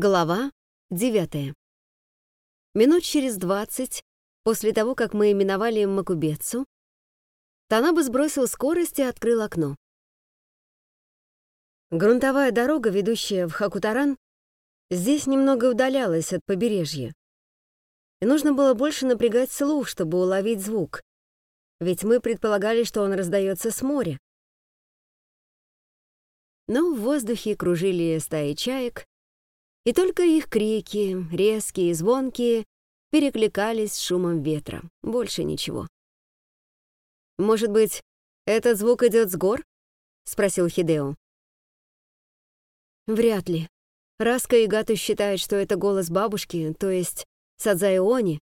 Глава 9. Минут через двадцать после того, как мы именовали Макубецу, Танаба сбросил скорость и открыл окно. Грунтовая дорога, ведущая в Хакутаран, здесь немного удалялась от побережья. И нужно было больше напрягать слух, чтобы уловить звук, ведь мы предполагали, что он раздается с моря. Но в воздухе кружили стаи чаек, и только их крики, резкие и звонкие, перекликались с шумом ветра. Больше ничего. «Может быть, этот звук идет с гор?» — спросил Хидео. «Вряд ли. Раска и Гату считают, что это голос бабушки, то есть Садзаиони.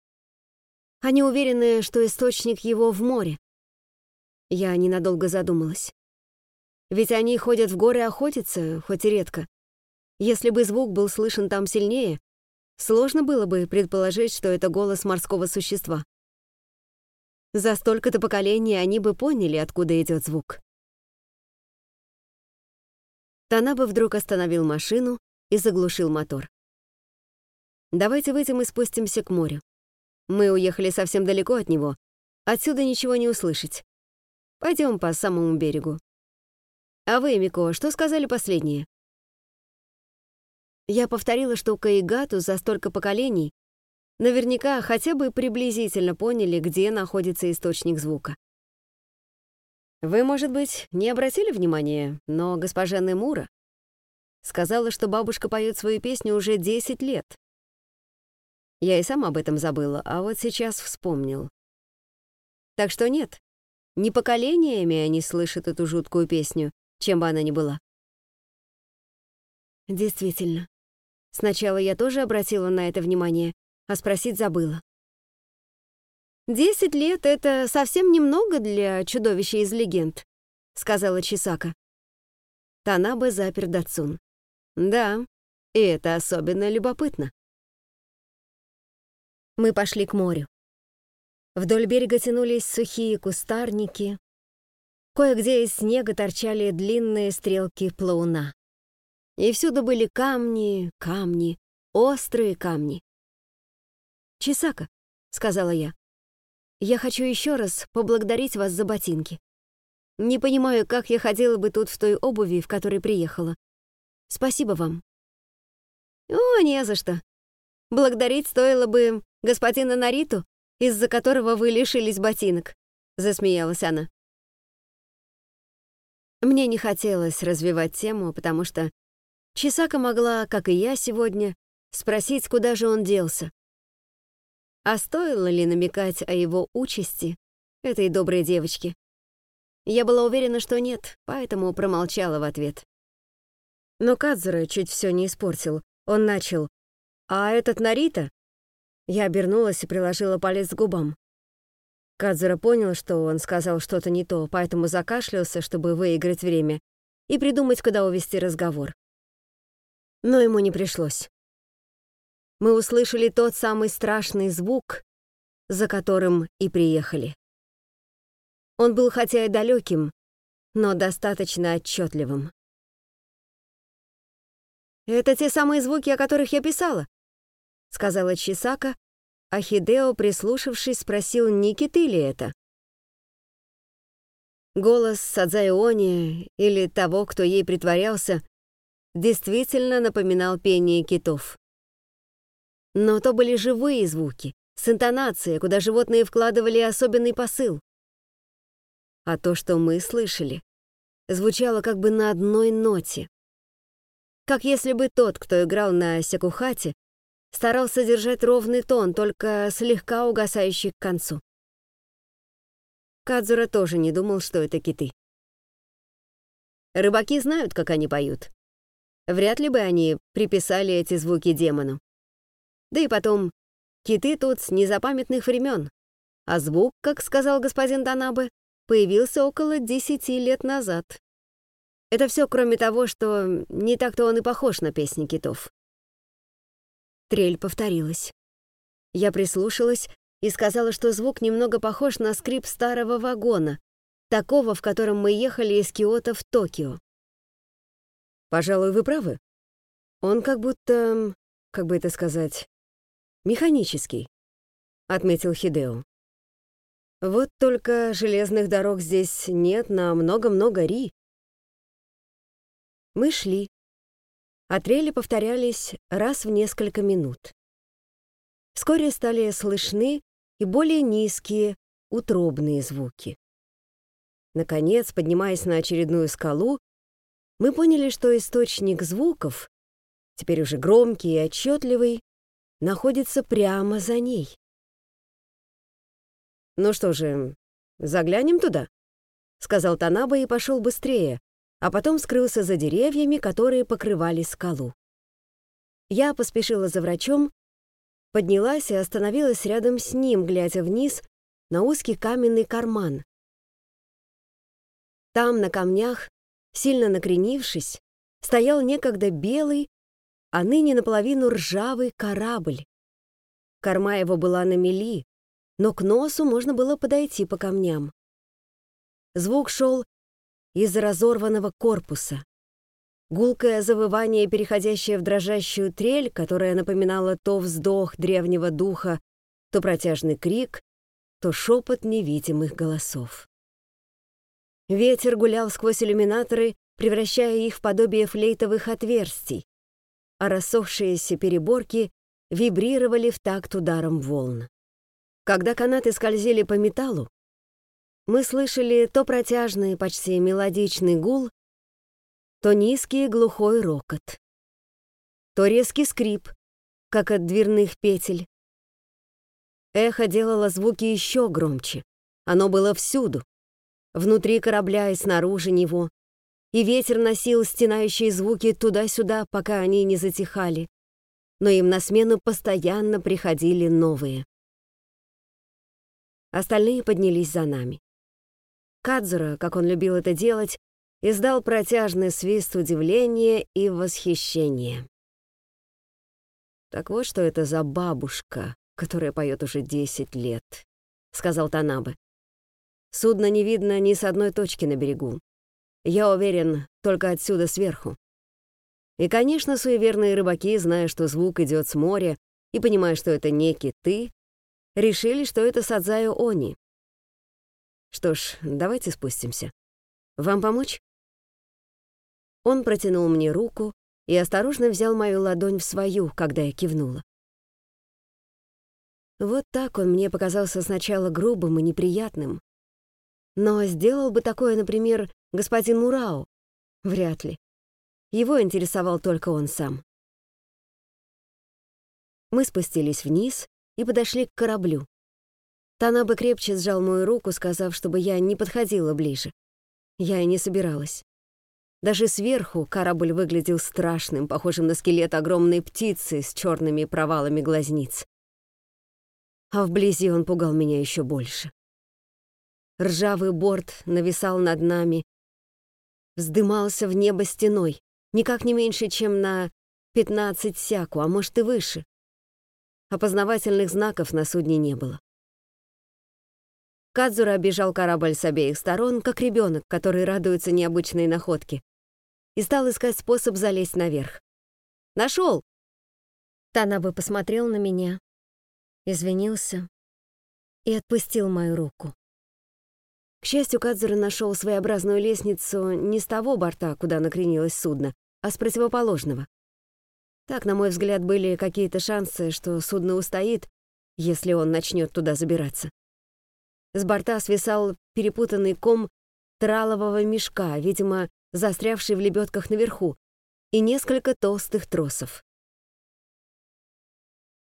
Они уверены, что источник его в море. Я ненадолго задумалась. Ведь они ходят в горы охотиться, хоть и редко. Если бы звук был слышен там сильнее, сложно было бы предположить, что это голос морского существа. За столько-то поколений они бы поняли, откуда идет звук. Танаба вдруг остановил машину и заглушил мотор. «Давайте выйдем и спустимся к морю. Мы уехали совсем далеко от него. Отсюда ничего не услышать. Пойдем по самому берегу. А вы, Мико, что сказали последние?» Я повторила, что Каигату за столько поколений наверняка хотя бы приблизительно поняли, где находится источник звука. Вы, может быть, не обратили внимания, но госпожа Немура сказала, что бабушка поет свою песню уже 10 лет. Я и сам об этом забыла, а вот сейчас вспомнил. Так что нет, не поколениями они слышат эту жуткую песню, чем бы она ни была. Действительно, Сначала я тоже обратила на это внимание, а спросить забыла. «Десять лет — это совсем немного для чудовища из легенд», — сказала Чисака. Танаба запер Датсун. «Да, и это особенно любопытно». Мы пошли к морю. Вдоль берега тянулись сухие кустарники. Кое-где из снега торчали длинные стрелки плауна. И всюду были камни, камни, острые камни. «Чисака», — сказала я, — «я хочу еще раз поблагодарить вас за ботинки. Не понимаю, как я ходила бы тут в той обуви, в которой приехала. Спасибо вам». «О, не за что. Благодарить стоило бы господина Нариту, из-за которого вы лишились ботинок», — засмеялась она. Мне не хотелось развивать тему, потому что Чисака могла, как и я сегодня, спросить, куда же он делся. А стоило ли намекать о его участи этой доброй девочке? Я была уверена, что нет, поэтому промолчала в ответ. Но Кадзура чуть все не испортил. Он начал. «А этот Нарита?» Я обернулась и приложила палец к губам. Кадзура понял, что он сказал что-то не то, поэтому закашлялся, чтобы выиграть время и придумать, куда увести разговор но ему не пришлось. Мы услышали тот самый страшный звук, за которым и приехали. Он был хотя и далеким, но достаточно отчетливым. «Это те самые звуки, о которых я писала», — сказала Чисака, а Хидео, прислушавшись, спросил, не ли это. Голос Садзаиони или того, кто ей притворялся, действительно напоминал пение китов. Но то были живые звуки, с интонацией, куда животные вкладывали особенный посыл. А то, что мы слышали, звучало как бы на одной ноте. Как если бы тот, кто играл на сякухате, старался держать ровный тон, только слегка угасающий к концу. Кадзура тоже не думал, что это киты. Рыбаки знают, как они поют. Вряд ли бы они приписали эти звуки демону. Да и потом, киты тут с незапамятных времен, а звук, как сказал господин Данабе, появился около десяти лет назад. Это все кроме того, что не так-то он и похож на песни китов. Трель повторилась. Я прислушалась и сказала, что звук немного похож на скрип старого вагона, такого, в котором мы ехали из Киото в Токио. Пожалуй, вы правы. Он как будто как бы это сказать, механический, отметил Хидео. Вот только железных дорог здесь нет на много-много ри. Мы шли. А трели повторялись раз в несколько минут. Вскоре стали слышны и более низкие, утробные звуки. Наконец, поднимаясь на очередную скалу, мы поняли, что источник звуков, теперь уже громкий и отчетливый, находится прямо за ней. «Ну что же, заглянем туда?» — сказал Танаба и пошел быстрее, а потом скрылся за деревьями, которые покрывали скалу. Я поспешила за врачом, поднялась и остановилась рядом с ним, глядя вниз на узкий каменный карман. Там, на камнях, сильно накренившись, стоял некогда белый, а ныне наполовину ржавый корабль. Корма его была на мели, но к носу можно было подойти по камням. Звук шел из разорванного корпуса. Гулкое завывание, переходящее в дрожащую трель, которая напоминала то вздох древнего духа, то протяжный крик, то шепот невидимых голосов. Ветер гулял сквозь иллюминаторы, превращая их в подобие флейтовых отверстий, а рассохшиеся переборки вибрировали в такт ударом волн. Когда канаты скользили по металлу, мы слышали то протяжный, почти мелодичный гул, то низкий глухой рокот, то резкий скрип, как от дверных петель. Эхо делало звуки еще громче. Оно было всюду, внутри корабля и снаружи него, и ветер носил стенающие звуки туда-сюда, пока они не затихали, но им на смену постоянно приходили новые. Остальные поднялись за нами. Кадзура, как он любил это делать, издал протяжный свист удивления и восхищения. «Так вот, что это за бабушка, которая поет уже десять лет», — сказал Танабе. «Судно не видно ни с одной точки на берегу. Я уверен, только отсюда сверху. И, конечно, суеверные рыбаки, зная, что звук идет с моря, и понимая, что это не киты, решили, что это Садзаю Они. Что ж, давайте спустимся. Вам помочь? Он протянул мне руку и осторожно взял мою ладонь в свою, когда я кивнула. Вот так он мне показался сначала грубым и неприятным. Но сделал бы такое, например, господин Мурао? Вряд ли. Его интересовал только он сам. Мы спустились вниз, и подошли к кораблю. Танаба крепче сжал мою руку, сказав, чтобы я не подходила ближе. Я и не собиралась. Даже сверху корабль выглядел страшным, похожим на скелет огромной птицы с черными провалами глазниц. А вблизи он пугал меня еще больше. Ржавый борт нависал над нами, вздымался в небо стеной, никак не меньше, чем на 15 сяку, а может и выше. Опознавательных знаков на судне не было. Кадзура обижал корабль с обеих сторон, как ребенок, который радуется необычной находке, и стал искать способ залезть наверх. Нашел! Танабы посмотрел на меня, извинился и отпустил мою руку. К счастью, Кадзура нашел своеобразную лестницу не с того борта, куда накренилось судно, а с противоположного. Так, на мой взгляд, были какие-то шансы, что судно устоит, если он начнет туда забираться. С борта свисал перепутанный ком тралового мешка, видимо, застрявший в лебедках наверху, и несколько толстых тросов.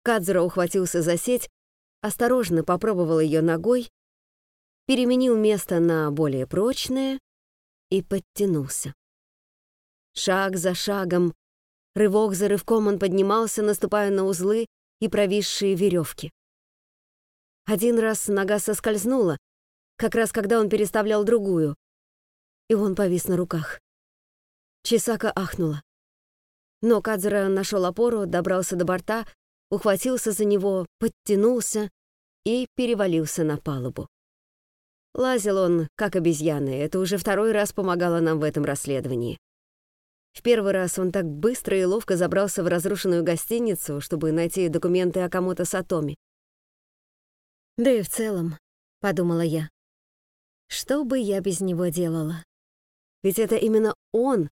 Кадзура ухватился за сеть, осторожно попробовал ее ногой, переменил место на более прочное и подтянулся. Шаг за шагом Рывок за рывком он поднимался, наступая на узлы и провисшие веревки. Один раз нога соскользнула, как раз когда он переставлял другую, и он повис на руках. Чесака ахнула. Но Кадзера нашел опору, добрался до борта, ухватился за него, подтянулся и перевалился на палубу. Лазил он, как обезьяны, это уже второй раз помогало нам в этом расследовании. В первый раз он так быстро и ловко забрался в разрушенную гостиницу, чтобы найти документы о кому-то Сатоми. Да и в целом, — подумала я, — что бы я без него делала? Ведь это именно он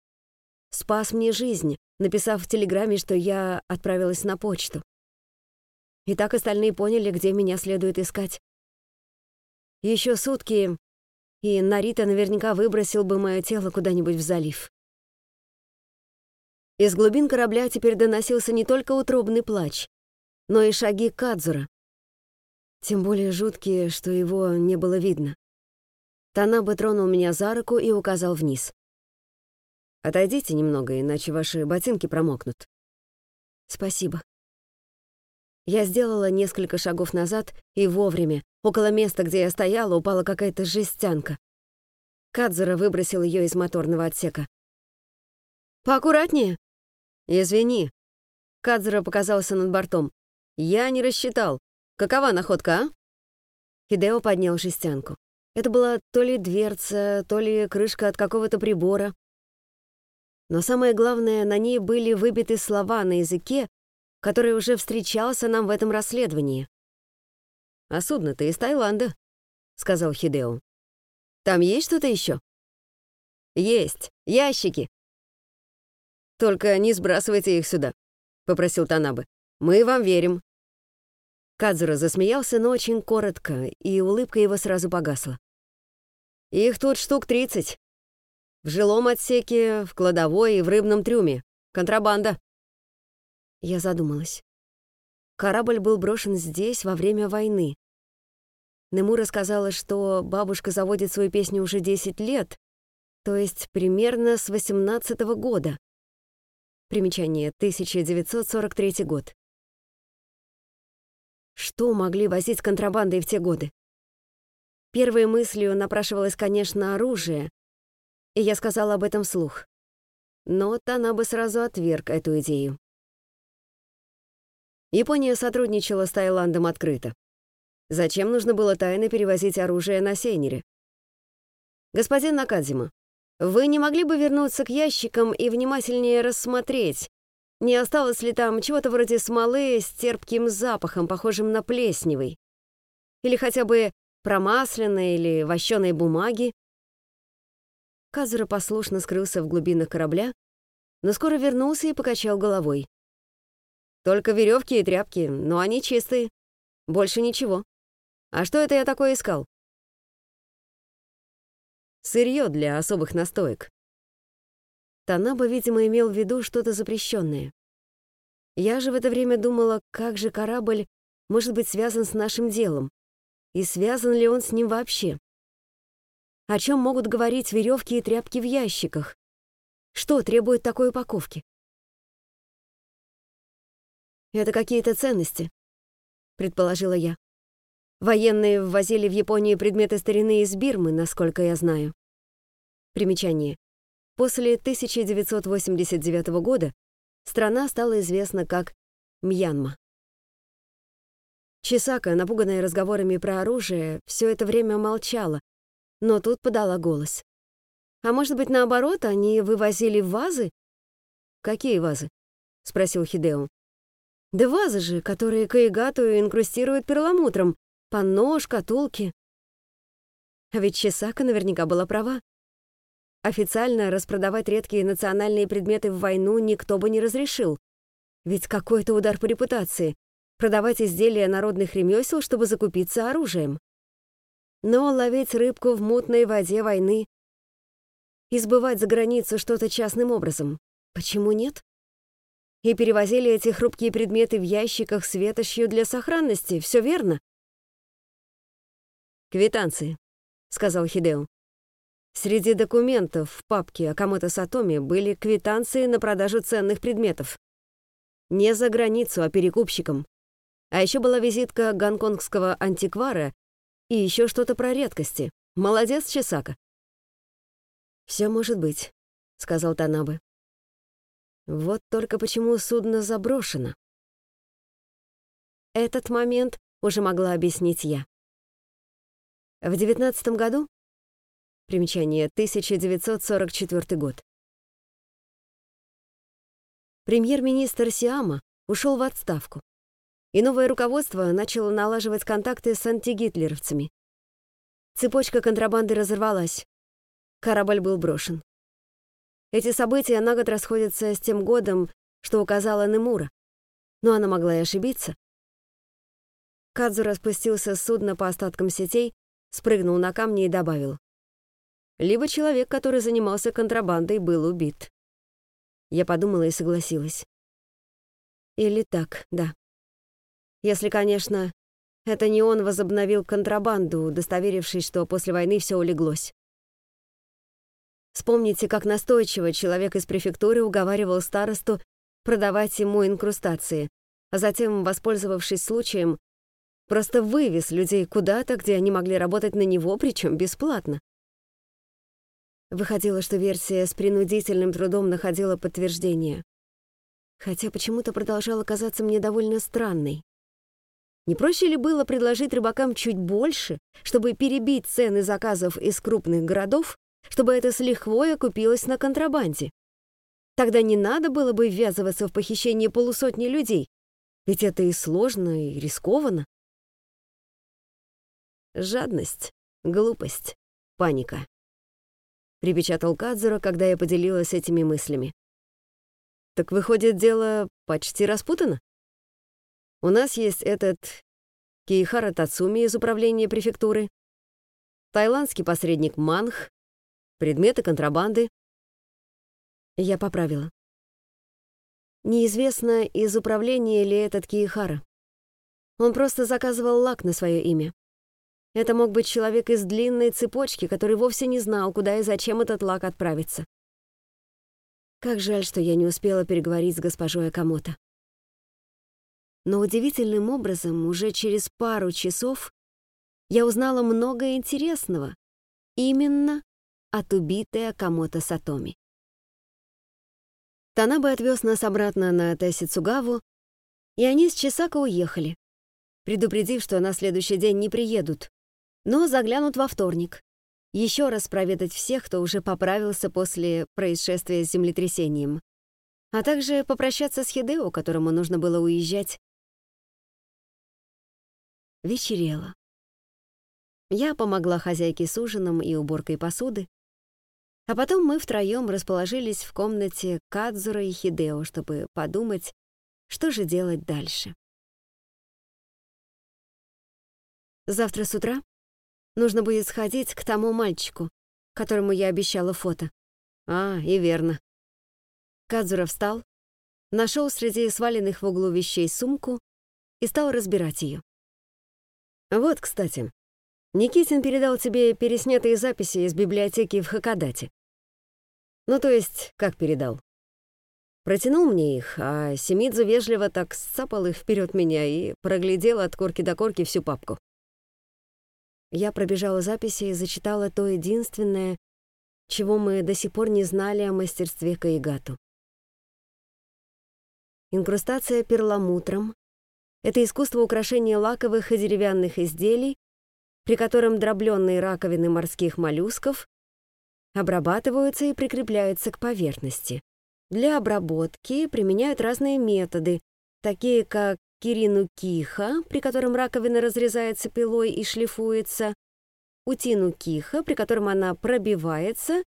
спас мне жизнь, написав в телеграмме, что я отправилась на почту. И так остальные поняли, где меня следует искать. Еще сутки, и Нарита наверняка выбросил бы мое тело куда-нибудь в залив. Из глубин корабля теперь доносился не только утробный плач, но и шаги Кадзура. Тем более жуткие, что его не было видно. Танаба тронул меня за руку и указал вниз. «Отойдите немного, иначе ваши ботинки промокнут». «Спасибо». Я сделала несколько шагов назад и вовремя. Около места, где я стояла, упала какая-то жестянка. Кадзура выбросил ее из моторного отсека. «Поаккуратнее!» «Извини». Кадзура показался над бортом. «Я не рассчитал. Какова находка, а?» Хидео поднял жестянку. Это была то ли дверца, то ли крышка от какого-то прибора. Но самое главное, на ней были выбиты слова на языке, который уже встречался нам в этом расследовании. «А судно-то из Таиланда», — сказал Хидео. «Там есть что-то еще?» «Есть. Ящики. «Только не сбрасывайте их сюда», — попросил Танабы. «Мы вам верим». Кадзура засмеялся, но очень коротко, и улыбка его сразу погасла. «Их тут штук тридцать. В жилом отсеке, в кладовой и в рыбном трюме. Контрабанда». Я задумалась. Корабль был брошен здесь во время войны. Нему рассказала, что бабушка заводит свою песню уже 10 лет, то есть примерно с 18 -го года. Примечание, 1943 год. Что могли возить контрабандой в те годы? Первой мыслью напрашивалось, конечно, оружие, и я сказала об этом вслух. Но она бы сразу отверг эту идею. Япония сотрудничала с Таиландом открыто. Зачем нужно было тайно перевозить оружие на Сейнере? Господин Накадзима, вы не могли бы вернуться к ящикам и внимательнее рассмотреть, не осталось ли там чего-то вроде смолы с терпким запахом, похожим на плесневый? Или хотя бы промасленной или вощеной бумаги? Казура послушно скрылся в глубинах корабля, но скоро вернулся и покачал головой. Только веревки и тряпки, но они чистые. Больше ничего. А что это я такое искал? Сырье для особых настоек. Танаба, видимо, имел в виду что-то запрещенное. Я же в это время думала, как же корабль может быть связан с нашим делом, и связан ли он с ним вообще. О чем могут говорить веревки и тряпки в ящиках? Что требует такой упаковки? Это какие-то ценности, предположила я. Военные ввозили в Японию предметы старины из Бирмы, насколько я знаю. Примечание. После 1989 года страна стала известна как Мьянма. Чесака, напуганная разговорами про оружие, все это время молчала, но тут подала голос. «А может быть, наоборот, они вывозили вазы?» «Какие вазы?» — спросил Хидео. «Да вазы же, которые Каигату инкрустируют перламутром, панно, шкатулки». А ведь Чесака наверняка была права. Официально распродавать редкие национальные предметы в войну никто бы не разрешил. Ведь какой-то удар по репутации. Продавать изделия народных ремесел, чтобы закупиться оружием. Но ловить рыбку в мутной воде войны, избывать за границу что-то частным образом, почему нет? И перевозили эти хрупкие предметы в ящиках с ветошью для сохранности, все верно? «Квитанции», — сказал Хидео. Среди документов в папке Акамото Сатоми были квитанции на продажу ценных предметов. Не за границу, а перекупщикам. А еще была визитка гонконгского антиквара и еще что-то про редкости. Молодец, Чесака. Все может быть», — сказал Танабе. «Вот только почему судно заброшено?» Этот момент уже могла объяснить я. В девятнадцатом году Примечание 1944 год. Премьер-министр Сиама ушел в отставку, и новое руководство начало налаживать контакты с антигитлеровцами. Цепочка контрабанды разорвалась. Корабль был брошен. Эти события на год расходятся с тем годом, что указала Немура. Но она могла и ошибиться. Кадзу распустился с судна по остаткам сетей, спрыгнул на камни и добавил. Либо человек, который занимался контрабандой, был убит. Я подумала и согласилась. Или так, да. Если, конечно, это не он возобновил контрабанду, удостоверившись, что после войны все улеглось. Вспомните, как настойчиво человек из префектуры уговаривал старосту продавать ему инкрустации, а затем, воспользовавшись случаем, просто вывез людей куда-то, где они могли работать на него, причем бесплатно. Выходило, что версия с принудительным трудом находила подтверждение. Хотя почему-то продолжала казаться мне довольно странной. Не проще ли было предложить рыбакам чуть больше, чтобы перебить цены заказов из крупных городов, чтобы это с лихвой окупилось на контрабанде? Тогда не надо было бы ввязываться в похищение полусотни людей, ведь это и сложно, и рискованно. Жадность, глупость, паника. Припечатал Кадзура, когда я поделилась этими мыслями. Так выходит, дело почти распутано? У нас есть этот Кейхара Тацуми из управления префектуры, тайландский посредник Манх, предметы контрабанды, я поправила. Неизвестно, из управления ли этот Киехара. Он просто заказывал лак на свое имя. Это мог быть человек из длинной цепочки, который вовсе не знал, куда и зачем этот лак отправится. Как жаль, что я не успела переговорить с госпожой Акамото. Но удивительным образом уже через пару часов я узнала много интересного именно от убитой Акамото Сатоми. Танабе отвез нас обратно на Тесицугаву, и они с Чисако уехали, предупредив, что на следующий день не приедут, но заглянут во вторник. Еще раз проведать всех, кто уже поправился после происшествия с землетрясением, а также попрощаться с Хидео, которому нужно было уезжать. Вечерело. Я помогла хозяйке с ужином и уборкой посуды, а потом мы втроем расположились в комнате Кадзура и Хидео, чтобы подумать, что же делать дальше. Завтра с утра нужно будет сходить к тому мальчику, которому я обещала фото. А, и верно. Кадзура встал, нашел среди сваленных в углу вещей сумку и стал разбирать ее. Вот, кстати, Никитин передал тебе переснятые записи из библиотеки в Хакадате. Ну, то есть, как передал? Протянул мне их, а Семидзу вежливо так сцапал их вперед меня и проглядел от корки до корки всю папку. Я пробежала записи и зачитала то единственное, чего мы до сих пор не знали о мастерстве Каигату. Инкрустация перламутром — это искусство украшения лаковых и деревянных изделий, при котором дробленные раковины морских моллюсков обрабатываются и прикрепляются к поверхности. Для обработки применяют разные методы, такие как кирину киха, при котором раковина разрезается пилой и шлифуется, утину киха, при котором она пробивается,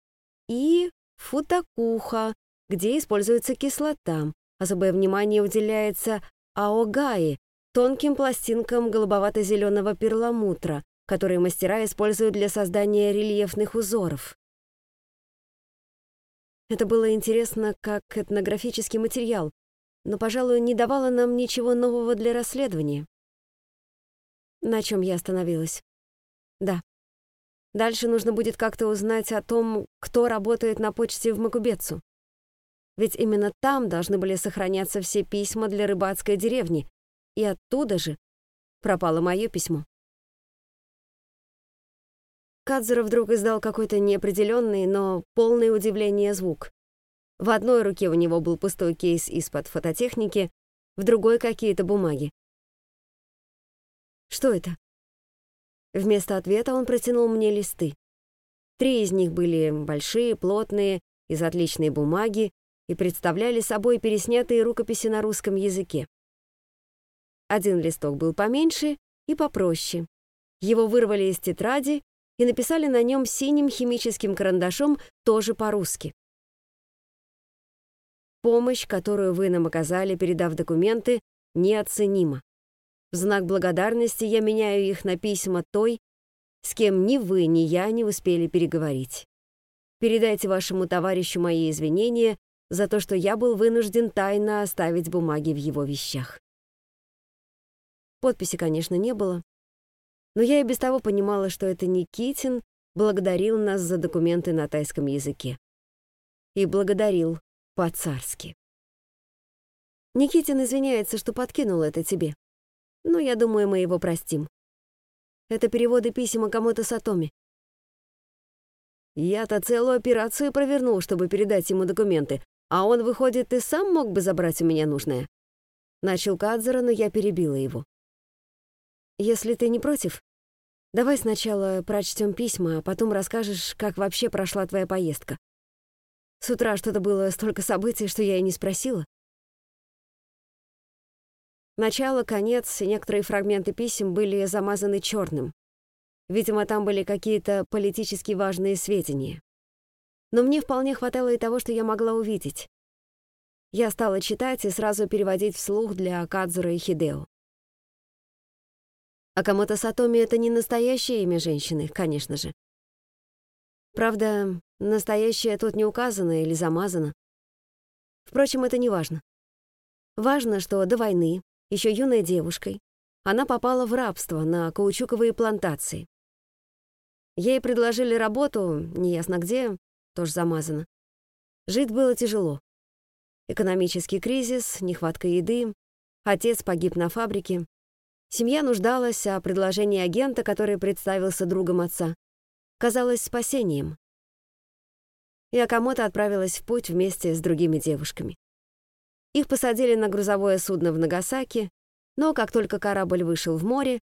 и футакуха, где используется кислота. Особое внимание уделяется аогаи, тонким пластинкам голубовато-зеленого перламутра, которые мастера используют для создания рельефных узоров. Это было интересно как этнографический материал, но, пожалуй, не давало нам ничего нового для расследования. На чем я остановилась? Да. Дальше нужно будет как-то узнать о том, кто работает на почте в Макубецу. Ведь именно там должны были сохраняться все письма для рыбацкой деревни, и оттуда же пропало мое письмо. Кадзера вдруг издал какой-то неопределенный, но полный удивления звук. В одной руке у него был пустой кейс из-под фототехники, в другой какие-то бумаги. «Что это?» Вместо ответа он протянул мне листы. Три из них были большие, плотные, из отличной бумаги, и представляли собой переснятые рукописи на русском языке. Один листок был поменьше и попроще. Его вырвали из тетради и написали на нем синим химическим карандашом тоже по-русски. Помощь, которую вы нам оказали, передав документы, неоценима. В знак благодарности я меняю их на письма той, с кем ни вы, ни я не успели переговорить. Передайте вашему товарищу мои извинения за то, что я был вынужден тайно оставить бумаги в его вещах. Подписи, конечно, не было, но я и без того понимала, что это Никитин благодарил нас за документы на тайском языке. И благодарил по-царски. Никитин извиняется, что подкинул это тебе. Но я думаю, мы его простим. Это переводы писем Акамото Сатоми. Я-то целую операцию провернул, чтобы передать ему документы, а он, выходит, и сам мог бы забрать у меня нужное. Начал Кадзера, но я перебила его. Если ты не против, давай сначала прочтем письма, а потом расскажешь, как вообще прошла твоя поездка. С утра что-то было столько событий, что я и не спросила. Начало, конец и некоторые фрагменты писем были замазаны черным. Видимо, там были какие-то политически важные сведения. Но мне вполне хватало и того, что я могла увидеть. Я стала читать и сразу переводить вслух для Кадзура и Хидео. Акамото Сатоми — это не настоящее имя женщины, конечно же. Правда, настоящее тут не указано или замазано. Впрочем, это не важно. Важно, что до войны еще юной девушкой, она попала в рабство на каучуковые плантации. Ей предложили работу, неясно где, тоже замазано. Жить было тяжело. Экономический кризис, нехватка еды, отец погиб на фабрике. Семья нуждалась, а предложение агента, который представился другом отца, казалось спасением. И Акамото отправилась в путь вместе с другими девушками. Их посадили на грузовое судно в Нагасаки, но как только корабль вышел в море,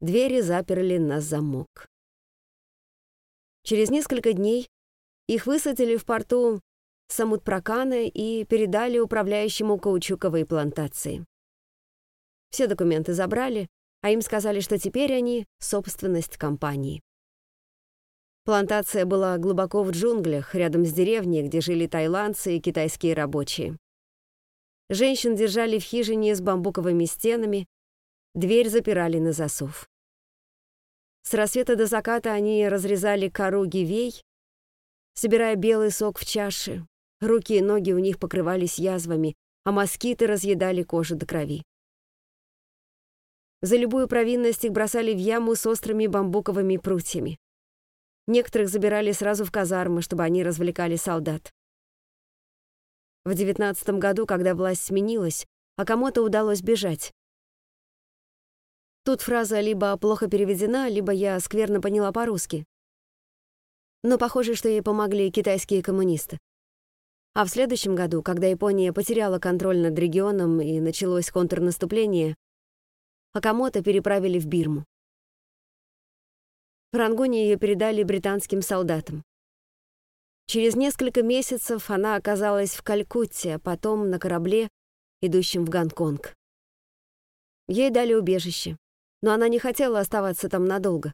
двери заперли на замок. Через несколько дней их высадили в порту Самутпракана и передали управляющему каучуковой плантации. Все документы забрали, а им сказали, что теперь они — собственность компании. Плантация была глубоко в джунглях, рядом с деревней, где жили тайландцы и китайские рабочие. Женщин держали в хижине с бамбуковыми стенами, дверь запирали на засов. С рассвета до заката они разрезали кору гивей, собирая белый сок в чаше. Руки и ноги у них покрывались язвами, а москиты разъедали кожу до крови. За любую провинность их бросали в яму с острыми бамбуковыми прутьями. Некоторых забирали сразу в казармы, чтобы они развлекали солдат. В девятнадцатом году, когда власть сменилась, а кому-то удалось бежать. Тут фраза либо плохо переведена, либо я скверно поняла по-русски. Но похоже, что ей помогли китайские коммунисты. А в следующем году, когда Япония потеряла контроль над регионом и началось контрнаступление, Акамото переправили в Бирму. В Рангуне ее передали британским солдатам. Через несколько месяцев она оказалась в Калькутте, а потом на корабле, идущем в Гонконг. Ей дали убежище, но она не хотела оставаться там надолго.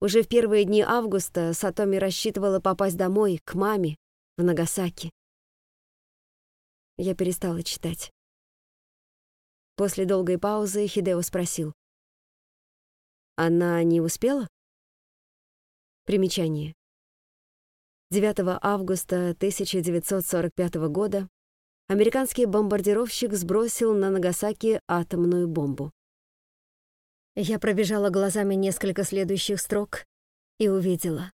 Уже в первые дни августа Сатоми рассчитывала попасть домой, к маме, в Нагасаки. Я перестала читать. После долгой паузы Хидео спросил. «Она не успела?» Примечание. 9 августа 1945 года американский бомбардировщик сбросил на Нагасаки атомную бомбу. Я пробежала глазами несколько следующих строк и увидела.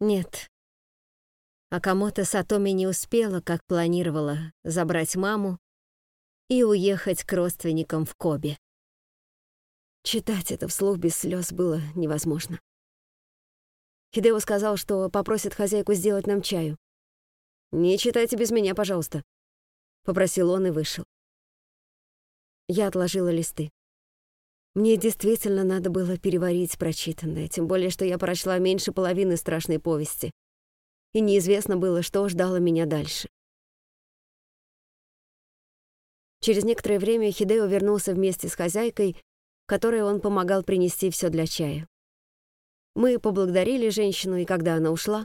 Нет. Акамото Сатоми не успела, как планировала, забрать маму и уехать к родственникам в Кобе. Читать это вслух без слез было невозможно. Хидео сказал, что попросит хозяйку сделать нам чаю. «Не читайте без меня, пожалуйста», — попросил он и вышел. Я отложила листы. Мне действительно надо было переварить прочитанное, тем более, что я прочла меньше половины страшной повести. и неизвестно было, что ждало меня дальше. Через некоторое время Хидео вернулся вместе с хозяйкой, которой он помогал принести все для чая. Мы поблагодарили женщину, и когда она ушла,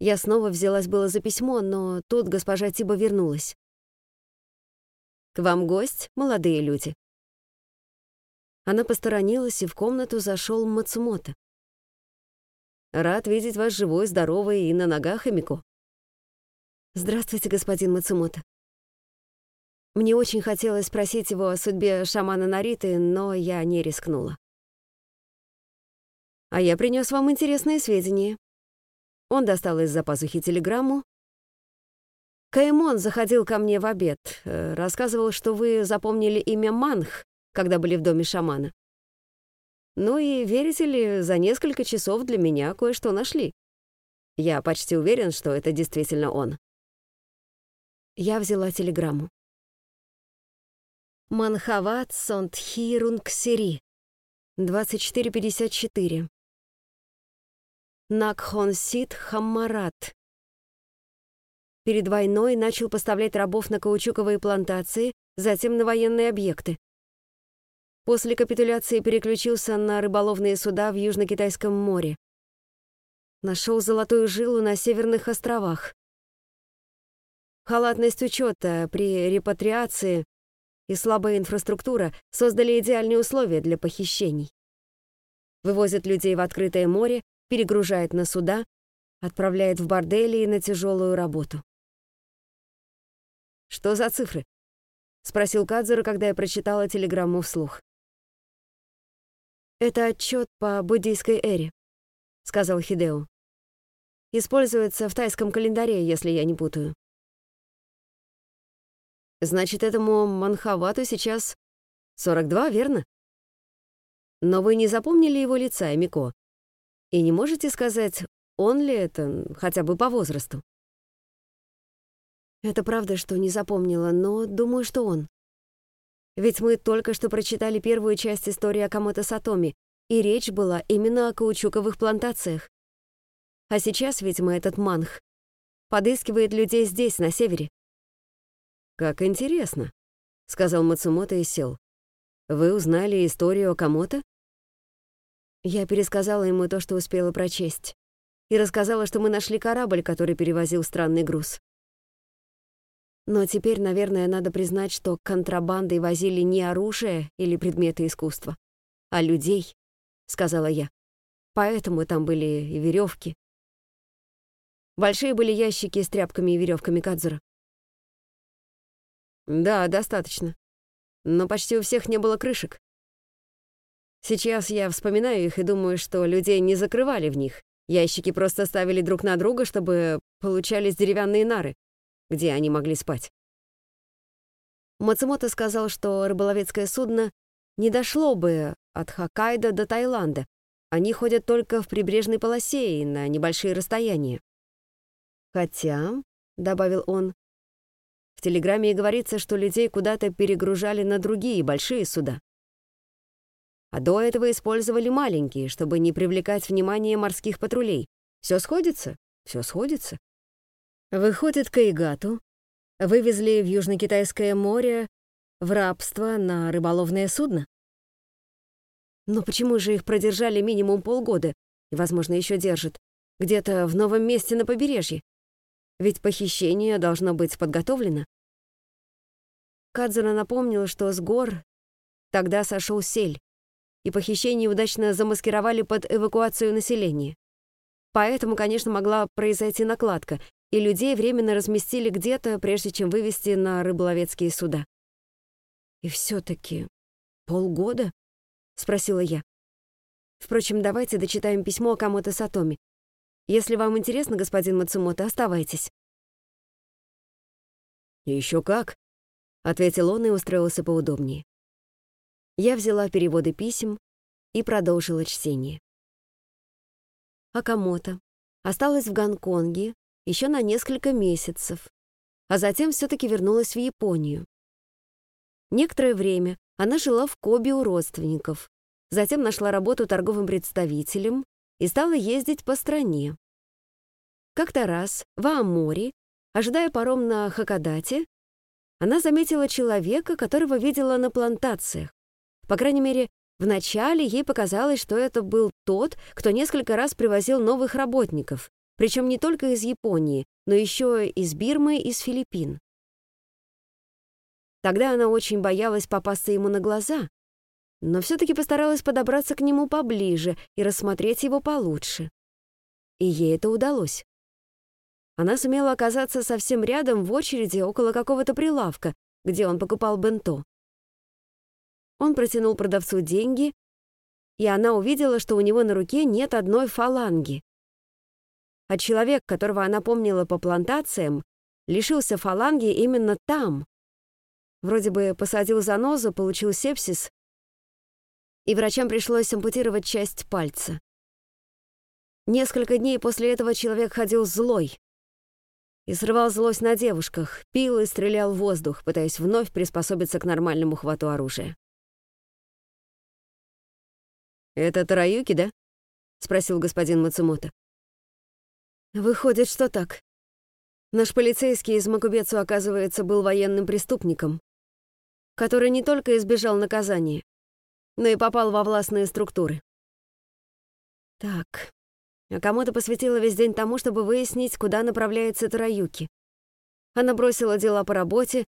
я снова взялась было за письмо, но тут госпожа Тиба вернулась. «К вам гость, молодые люди». Она посторонилась, и в комнату зашел Мацумото. «Рад видеть вас живой, здоровой и на ногах, Эмико». «Здравствуйте, господин Мацумото». Мне очень хотелось спросить его о судьбе шамана Нариты, но я не рискнула. «А я принес вам интересные сведения». Он достал из-за пазухи телеграмму. Каймон заходил ко мне в обед, э, рассказывал, что вы запомнили имя Манх, когда были в доме шамана. Ну и верите ли, за несколько часов для меня кое-что нашли. Я почти уверен, что это действительно он. Я взяла телеграмму. Манхават Сонтхирунг Сири. 2454. Накхонсит Хаммарат. Перед войной начал поставлять рабов на каучуковые плантации, затем на военные объекты. После капитуляции переключился на рыболовные суда в Южно-Китайском море. Нашел золотую жилу на Северных островах. Халатность учета при репатриации и слабая инфраструктура создали идеальные условия для похищений. Вывозят людей в открытое море, перегружает на суда, отправляет в бордели и на тяжелую работу. «Что за цифры?» — спросил Кадзура, когда я прочитала телеграмму вслух. «Это отчет по буддийской эре», — сказал Хидео. «Используется в тайском календаре, если я не путаю». «Значит, этому Манхавату сейчас 42, верно?» «Но вы не запомнили его лица, Мико, и не можете сказать, он ли это, хотя бы по возрасту?» Это правда, что не запомнила, но думаю, что он. Ведь мы только что прочитали первую часть истории Акамото Сатоми, и речь была именно о каучуковых плантациях. А сейчас, видимо, этот манх подыскивает людей здесь, на севере. «Как интересно», — сказал Мацумото и сел. «Вы узнали историю Акамото?» Я пересказала ему то, что успела прочесть, и рассказала, что мы нашли корабль, который перевозил странный груз. Но теперь, наверное, надо признать, что контрабандой возили не оружие или предметы искусства, а людей, сказала я. Поэтому там были и веревки. Большие были ящики с тряпками и веревками Кадзура. Да, достаточно. Но почти у всех не было крышек. Сейчас я вспоминаю их и думаю, что людей не закрывали в них. Ящики просто ставили друг на друга, чтобы получались деревянные нары где они могли спать. Мацумото сказал, что рыболовецкое судно не дошло бы от Хоккайдо до Таиланда. Они ходят только в прибрежной полосе и на небольшие расстояния. Хотя, — добавил он, — в телеграмме говорится, что людей куда-то перегружали на другие большие суда. А до этого использовали маленькие, чтобы не привлекать внимание морских патрулей. Все сходится? Все сходится. Выходит, Каигату вывезли в Южно-Китайское море в рабство на рыболовное судно? Но почему же их продержали минимум полгода и, возможно, еще держат где-то в новом месте на побережье? Ведь похищение должно быть подготовлено. Кадзура напомнил, что с гор тогда сошел сель, и похищение удачно замаскировали под эвакуацию населения. Поэтому, конечно, могла произойти накладка, и людей временно разместили где-то, прежде чем вывести на рыболовецкие суда. «И все-таки полгода?» — спросила я. «Впрочем, давайте дочитаем письмо Акамото Сатоми. Если вам интересно, господин Мацумото, оставайтесь». Еще как», — ответил он и устроился поудобнее. Я взяла переводы писем и продолжила чтение. Акамото осталась в Гонконге еще на несколько месяцев, а затем все-таки вернулась в Японию. Некоторое время она жила в Кобе у родственников, затем нашла работу торговым представителем и стала ездить по стране. Как-то раз в Ааморе, ожидая паром на Хакадате, она заметила человека, которого видела на плантациях. По крайней мере, вначале ей показалось, что это был тот, кто несколько раз привозил новых работников, причем не только из Японии, но еще из Бирмы и из Филиппин. Тогда она очень боялась попасться ему на глаза, но все-таки постаралась подобраться к нему поближе и рассмотреть его получше. И ей это удалось. Она сумела оказаться совсем рядом в очереди около какого-то прилавка, где он покупал бенто. Он протянул продавцу деньги, и она увидела, что у него на руке нет одной фаланги. А человек, которого она помнила по плантациям, лишился фаланги именно там. Вроде бы посадил занозу, получил сепсис, и врачам пришлось ампутировать часть пальца. Несколько дней после этого человек ходил злой и срывал злость на девушках, пил и стрелял в воздух, пытаясь вновь приспособиться к нормальному хвату оружия. «Это Тараюки, да?» — спросил господин Мацумото. «Выходит, что так. Наш полицейский из Макубецу, оказывается, был военным преступником, который не только избежал наказания, но и попал во властные структуры. Так, а кому-то посвятила весь день тому, чтобы выяснить, куда направляется Тараюки. Она бросила дела по работе,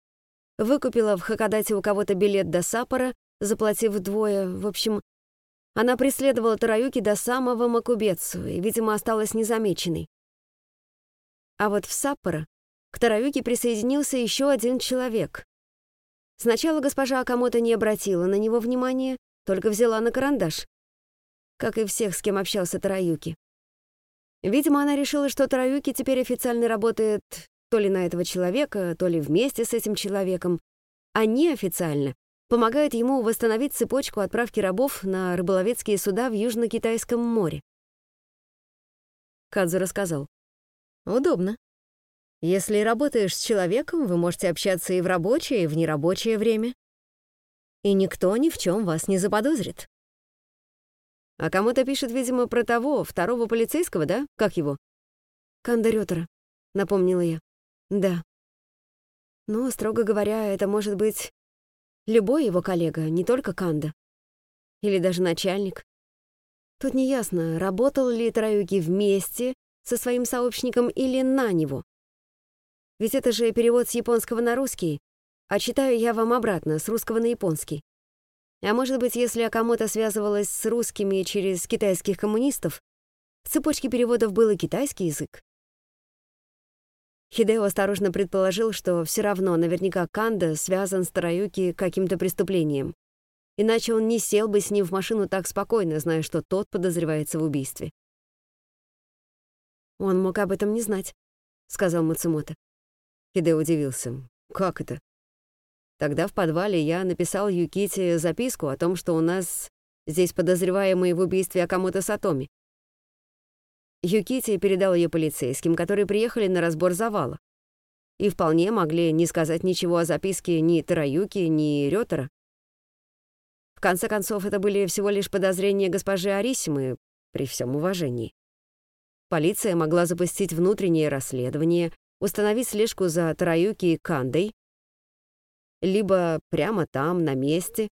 выкупила в Хакадате у кого-то билет до Сапора, заплатив вдвое. В общем, она преследовала Тараюки до самого Макубецу и, видимо, осталась незамеченной. А вот в Саппоро к Тараюке присоединился еще один человек. Сначала госпожа Акамото не обратила на него внимания, только взяла на карандаш, как и всех, с кем общался Тараюки. Видимо, она решила, что Тараюки теперь официально работает то ли на этого человека, то ли вместе с этим человеком, а неофициально помогает ему восстановить цепочку отправки рабов на рыболовецкие суда в Южно-Китайском море. Кадзу рассказал. Удобно. Если работаешь с человеком, вы можете общаться и в рабочее, и в нерабочее время. И никто ни в чем вас не заподозрит. А кому-то пишет, видимо, про того, второго полицейского, да? Как его? Канда Рётера, напомнила я. Да. Ну, строго говоря, это может быть любой его коллега, не только Канда. Или даже начальник. Тут неясно, работал ли Тараюки вместе со своим сообщником или на него. Ведь это же перевод с японского на русский, а читаю я вам обратно, с русского на японский. А может быть, если Акамото связывалась с русскими через китайских коммунистов, в цепочке переводов был и китайский язык. Хидео осторожно предположил, что все равно наверняка Канда связан с Тараюки каким-то преступлением. Иначе он не сел бы с ним в машину так спокойно, зная, что тот подозревается в убийстве. «Он мог об этом не знать», — сказал Мацумото. Хидео удивился. «Как это?» Тогда в подвале я написал Юките записку о том, что у нас здесь подозреваемый в убийстве Акамото Сатоми. Юкити передал ее полицейским, которые приехали на разбор завала. И вполне могли не сказать ничего о записке ни Тараюки, ни Рётера. В конце концов, это были всего лишь подозрения госпожи Арисимы, при всем уважении. Полиция могла запустить внутреннее расследование, установить слежку за Тараюки и Кандой, либо прямо там, на месте,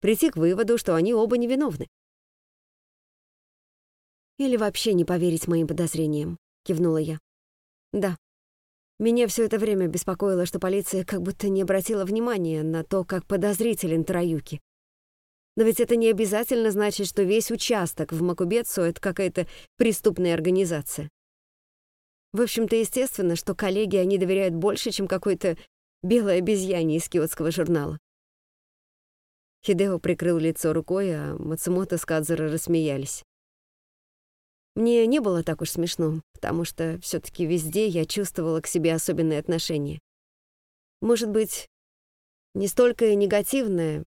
прийти к выводу, что они оба невиновны. «Или вообще не поверить моим подозрениям», — кивнула я. «Да. Меня все это время беспокоило, что полиция как будто не обратила внимания на то, как подозрителен Тараюки. Но ведь это не обязательно значит, что весь участок в Макубецу — это какая-то преступная организация. В общем-то, естественно, что коллеги они доверяют больше, чем какой-то белой обезьяне из киотского журнала. Хидео прикрыл лицо рукой, а Мацумото с Кадзуро рассмеялись. Мне не было так уж смешно, потому что все таки везде я чувствовала к себе особенное отношение. Может быть, не столько негативное,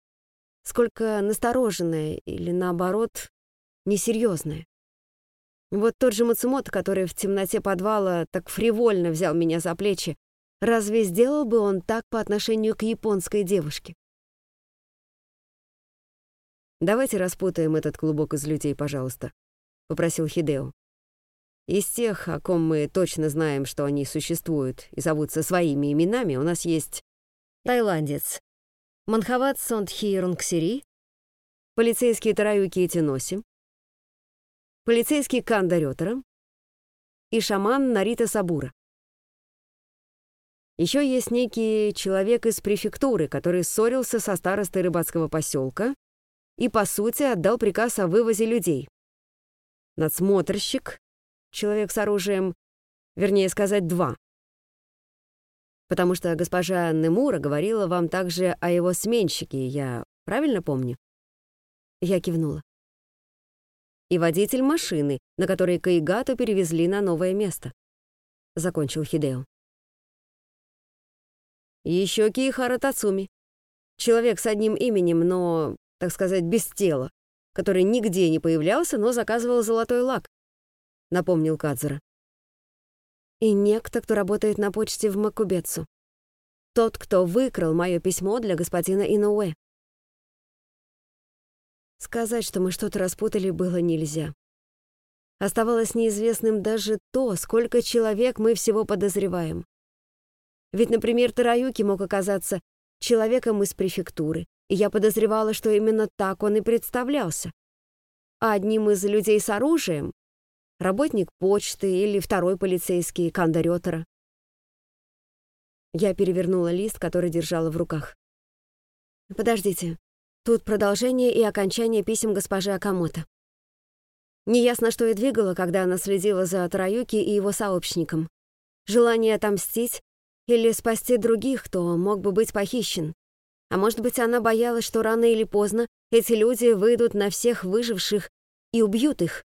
сколько настороженное или, наоборот, несерьезное. Вот тот же Мацумото, который в темноте подвала так фривольно взял меня за плечи, Разве сделал бы он так по отношению к японской девушке? «Давайте распутаем этот клубок из людей, пожалуйста», — попросил Хидео. Из тех, о ком мы точно знаем, что они существуют и зовутся своими именами, у нас есть тайландец Манхават Сондхиерунгсири, полицейский Тараюки Этиноси, полицейский Канда Рётера и шаман Нарита Сабура. Еще есть некий человек из префектуры, который ссорился со старостой рыбацкого поселка и, по сути, отдал приказ о вывозе людей. Надсмотрщик, человек с оружием, вернее сказать, два. Потому что госпожа Немура говорила вам также о его сменщике, я правильно помню? Я кивнула. И водитель машины, на которой Каигату перевезли на новое место. Закончил Хидео. Еще Киихара Тацуми. Человек с одним именем, но, так сказать, без тела, который нигде не появлялся, но заказывал золотой лак, напомнил Кадзура. И некто, кто работает на почте в Макубецу. Тот, кто выкрал мое письмо для господина Инуэ. Сказать, что мы что-то распутали, было нельзя. Оставалось неизвестным даже то, сколько человек мы всего подозреваем. Ведь, например, Тараюки мог оказаться человеком из префектуры, и я подозревала, что именно так он и представлялся. А одним из людей с оружием — работник почты или второй полицейский Кандарётера. Я перевернула лист, который держала в руках. «Подождите, тут продолжение и окончание писем госпожи Акамото. Неясно, что и двигало, когда она следила за Тараюки и его сообщником. Желание отомстить или спасти других, кто мог бы быть похищен. А может быть, она боялась, что рано или поздно эти люди выйдут на всех выживших и убьют их.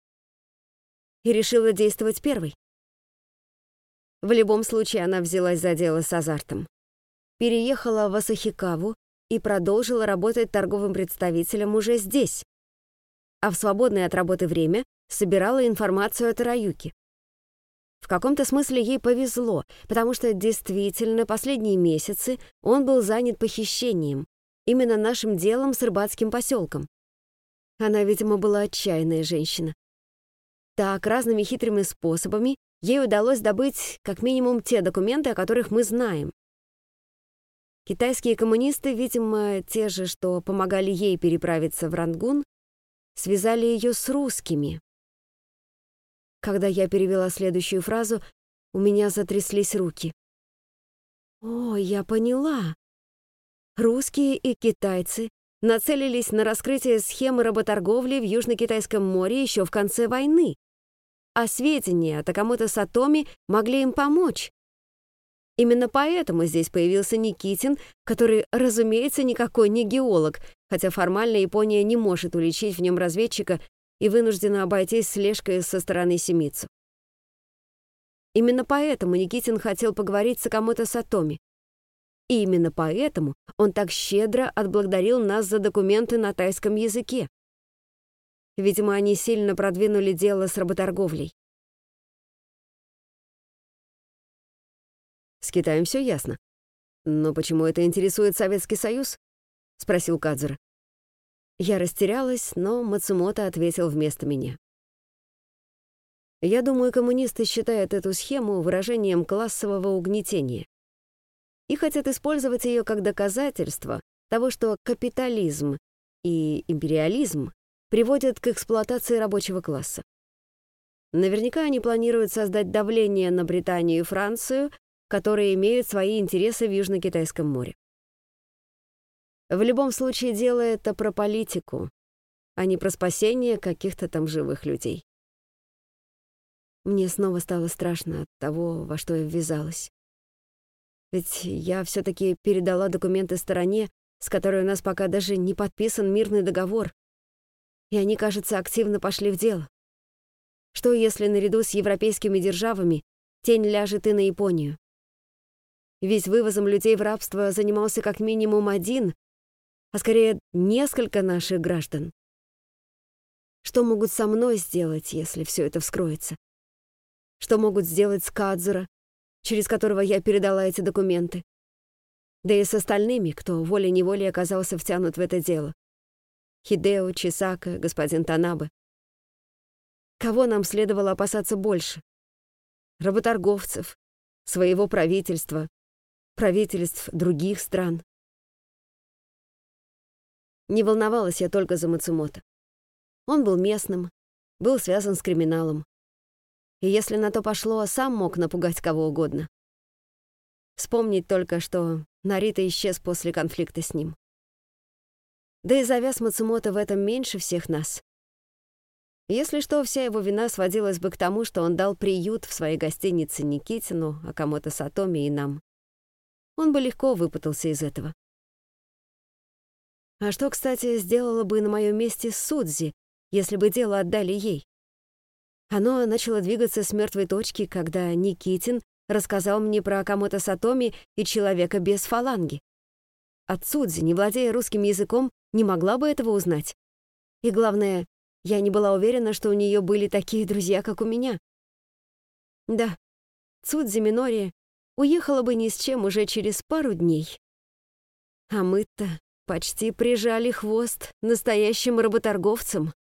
И решила действовать первой. В любом случае, она взялась за дело с азартом. Переехала в Асахикаву и продолжила работать торговым представителем уже здесь. А в свободное от работы время собирала информацию о Тараюке. В каком-то смысле ей повезло, потому что действительно последние месяцы он был занят похищением, именно нашим делом с рыбацким поселком. Она, видимо, была отчаянная женщина. Так, разными хитрыми способами ей удалось добыть как минимум те документы, о которых мы знаем. Китайские коммунисты, видимо, те же, что помогали ей переправиться в Рангун, связали ее с русскими, когда я перевела следующую фразу, у меня затряслись руки. О, я поняла. Русские и китайцы нацелились на раскрытие схемы работорговли в Южно-Китайском море еще в конце войны, а сведения о Такамото Сатоми могли им помочь. Именно поэтому здесь появился Никитин, который, разумеется, никакой не геолог, хотя формально Япония не может уличить в нем разведчика и вынуждена обойтись слежкой со стороны Семицу. Именно поэтому Никитин хотел поговорить с Акамото Сатоми. И именно поэтому он так щедро отблагодарил нас за документы на тайском языке. Видимо, они сильно продвинули дело с работорговлей. С Китаем все ясно. Но почему это интересует Советский Союз? Спросил Кадзура. Я растерялась, но Мацумото ответил вместо меня. Я думаю, коммунисты считают эту схему выражением классового угнетения и хотят использовать ее как доказательство того, что капитализм и империализм приводят к эксплуатации рабочего класса. Наверняка они планируют создать давление на Британию и Францию, которые имеют свои интересы в Южно-Китайском море. В любом случае дело это про политику, а не про спасение каких-то там живых людей. Мне снова стало страшно от того, во что я ввязалась. Ведь я все таки передала документы стороне, с которой у нас пока даже не подписан мирный договор, и они, кажется, активно пошли в дело. Что если наряду с европейскими державами тень ляжет и на Японию? Ведь вывозом людей в рабство занимался как минимум один, а скорее несколько наших граждан. Что могут со мной сделать, если все это вскроется? Что могут сделать с Кадзура, через которого я передала эти документы? Да и с остальными, кто волей-неволей оказался втянут в это дело. Хидео, Чисака, господин Танабе. Кого нам следовало опасаться больше? Работорговцев, своего правительства, правительств других стран. Не волновалась я только за Мацумото. Он был местным, был связан с криминалом. И если на то пошло, сам мог напугать кого угодно. Вспомнить только, что Нарита исчез после конфликта с ним. Да и завяз Мацумото в этом меньше всех нас. Если что, вся его вина сводилась бы к тому, что он дал приют в своей гостинице Никитину, Акамото Сатоми и нам. Он бы легко выпутался из этого. А что, кстати, сделала бы на моем месте Судзи, если бы дело отдали ей? Оно начало двигаться с мертвой точки, когда Никитин рассказал мне про Акамото Сатоми и человека без фаланги. От Судзи, не владея русским языком, не могла бы этого узнать. И главное, я не была уверена, что у нее были такие друзья, как у меня. Да, Цудзи Минори уехала бы ни с чем уже через пару дней. А мы-то почти прижали хвост настоящим работорговцам.